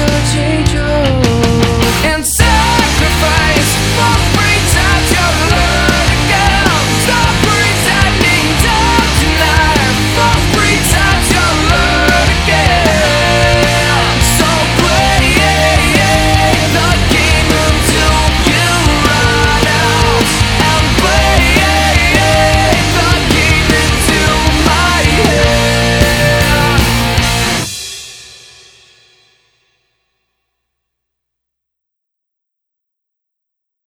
searching.